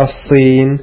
الصين.